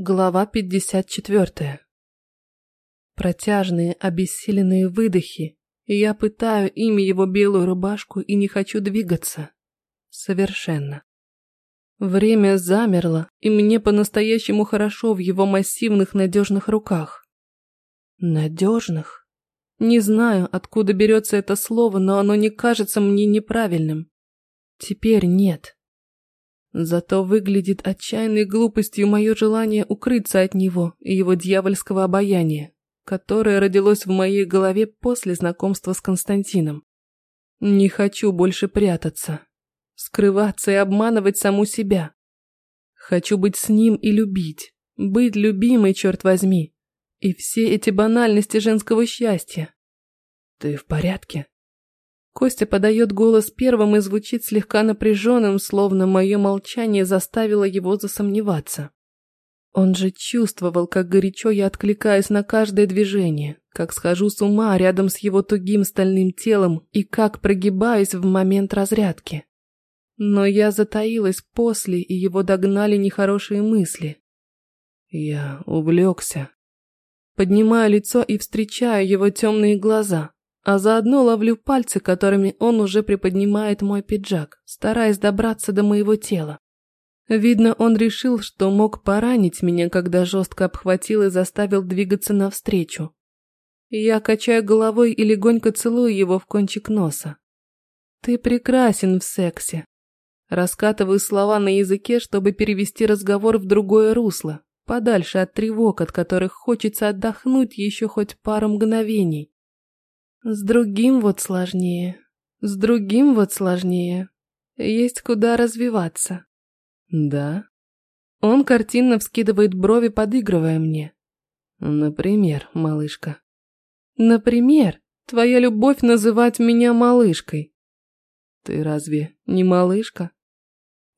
Глава 54. Протяжные, обессиленные выдохи, я пытаю ими его белую рубашку и не хочу двигаться. Совершенно. Время замерло, и мне по-настоящему хорошо в его массивных надежных руках. Надежных? Не знаю, откуда берется это слово, но оно не кажется мне неправильным. Теперь нет. Зато выглядит отчаянной глупостью мое желание укрыться от него и его дьявольского обаяния, которое родилось в моей голове после знакомства с Константином. Не хочу больше прятаться, скрываться и обманывать саму себя. Хочу быть с ним и любить, быть любимой, черт возьми. И все эти банальности женского счастья. Ты в порядке? Костя подает голос первым и звучит слегка напряженным, словно мое молчание заставило его засомневаться. Он же чувствовал, как горячо я откликаюсь на каждое движение, как схожу с ума рядом с его тугим стальным телом и как прогибаюсь в момент разрядки. Но я затаилась после, и его догнали нехорошие мысли. Я увлекся. Поднимаю лицо и встречаю его темные глаза а заодно ловлю пальцы, которыми он уже приподнимает мой пиджак, стараясь добраться до моего тела. Видно, он решил, что мог поранить меня, когда жестко обхватил и заставил двигаться навстречу. Я качаю головой и легонько целую его в кончик носа. «Ты прекрасен в сексе». Раскатываю слова на языке, чтобы перевести разговор в другое русло, подальше от тревог, от которых хочется отдохнуть еще хоть пару мгновений. С другим вот сложнее. С другим вот сложнее. Есть куда развиваться. Да? Он картинно вскидывает брови, подыгрывая мне. Например, малышка. Например, твоя любовь называть меня малышкой. Ты разве не малышка?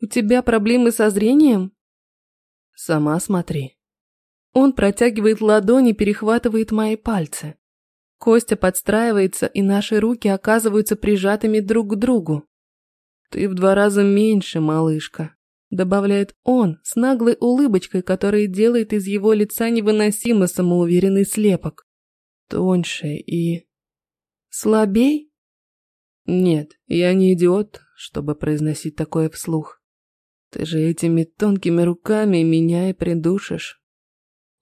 У тебя проблемы со зрением? Сама смотри. Он протягивает ладони, перехватывает мои пальцы. Костя подстраивается, и наши руки оказываются прижатыми друг к другу. «Ты в два раза меньше, малышка», – добавляет он с наглой улыбочкой, которая делает из его лица невыносимо самоуверенный слепок. «Тоньше и...» «Слабей?» «Нет, я не идиот, чтобы произносить такое вслух. Ты же этими тонкими руками меня и придушишь».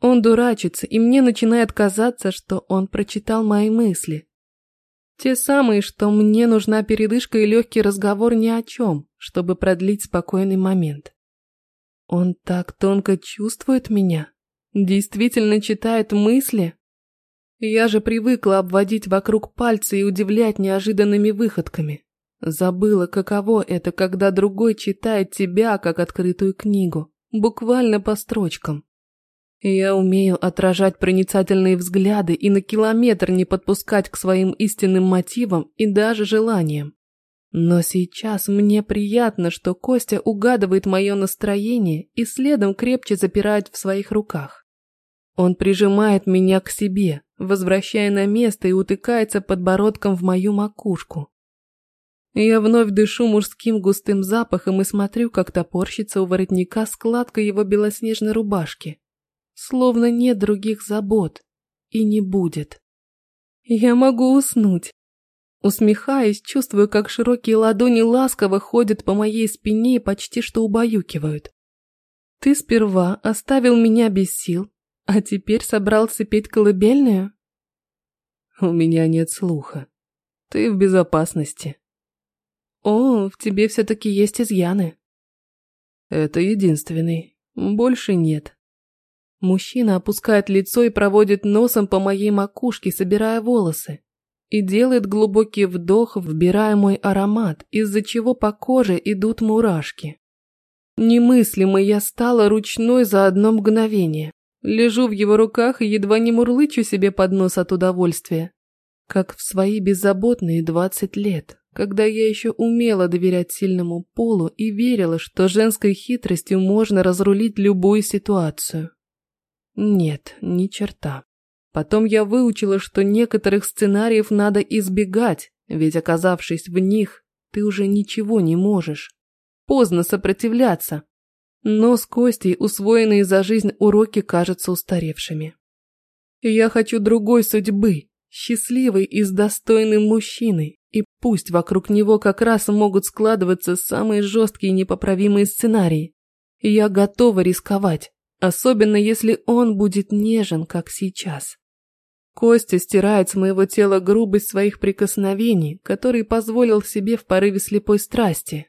Он дурачится, и мне начинает казаться, что он прочитал мои мысли. Те самые, что мне нужна передышка и легкий разговор ни о чем, чтобы продлить спокойный момент. Он так тонко чувствует меня, действительно читает мысли. Я же привыкла обводить вокруг пальцы и удивлять неожиданными выходками. Забыла, каково это, когда другой читает тебя, как открытую книгу, буквально по строчкам. Я умею отражать проницательные взгляды и на километр не подпускать к своим истинным мотивам и даже желаниям. Но сейчас мне приятно, что Костя угадывает мое настроение и следом крепче запирает в своих руках. Он прижимает меня к себе, возвращая на место и утыкается подбородком в мою макушку. Я вновь дышу мужским густым запахом и смотрю, как топорщится у воротника складка его белоснежной рубашки словно нет других забот и не будет. Я могу уснуть. Усмехаясь, чувствую, как широкие ладони ласково ходят по моей спине и почти что убаюкивают. Ты сперва оставил меня без сил, а теперь собрался петь колыбельную? У меня нет слуха. Ты в безопасности. О, в тебе все-таки есть изъяны. Это единственный. Больше нет. Мужчина опускает лицо и проводит носом по моей макушке, собирая волосы. И делает глубокий вдох, вбирая мой аромат, из-за чего по коже идут мурашки. Немыслимо я стала ручной за одно мгновение. Лежу в его руках и едва не мурлычу себе под нос от удовольствия. Как в свои беззаботные двадцать лет, когда я еще умела доверять сильному полу и верила, что женской хитростью можно разрулить любую ситуацию. Нет, ни черта. Потом я выучила, что некоторых сценариев надо избегать, ведь оказавшись в них, ты уже ничего не можешь. Поздно сопротивляться. Но с Костей усвоенные за жизнь уроки кажутся устаревшими. Я хочу другой судьбы, счастливой и с достойным мужчиной, и пусть вокруг него как раз могут складываться самые жесткие непоправимые сценарии. Я готова рисковать, особенно если он будет нежен, как сейчас. Костя стирает с моего тела грубость своих прикосновений, которые позволил себе в порыве слепой страсти.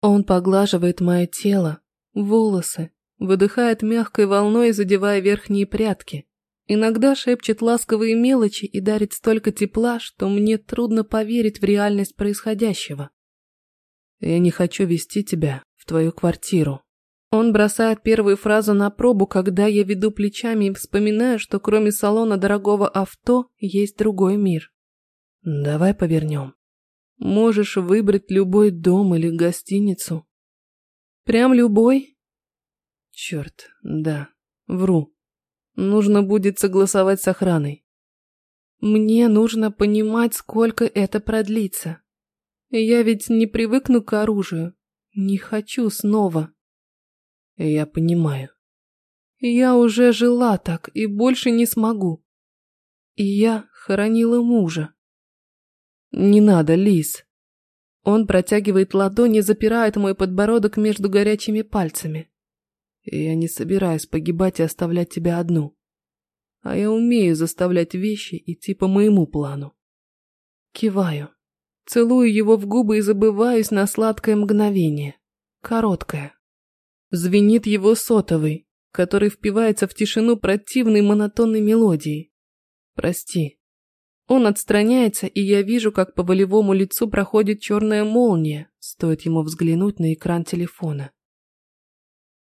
Он поглаживает мое тело, волосы, выдыхает мягкой волной, задевая верхние прядки. Иногда шепчет ласковые мелочи и дарит столько тепла, что мне трудно поверить в реальность происходящего. Я не хочу вести тебя в твою квартиру. Он бросает первую фразу на пробу, когда я веду плечами и вспоминаю, что кроме салона дорогого авто есть другой мир. Давай повернем. Можешь выбрать любой дом или гостиницу. Прям любой? Черт, да, вру. Нужно будет согласовать с охраной. Мне нужно понимать, сколько это продлится. Я ведь не привыкну к оружию. Не хочу снова. Я понимаю. Я уже жила так и больше не смогу. И я хоронила мужа. Не надо, Лис. Он протягивает ладони, запирает мой подбородок между горячими пальцами. Я не собираюсь погибать и оставлять тебя одну. А я умею заставлять вещи идти по моему плану. Киваю. Целую его в губы и забываюсь на сладкое мгновение. Короткое. Звенит его сотовый, который впивается в тишину противной монотонной мелодией. Прости. Он отстраняется, и я вижу, как по волевому лицу проходит черная молния, стоит ему взглянуть на экран телефона.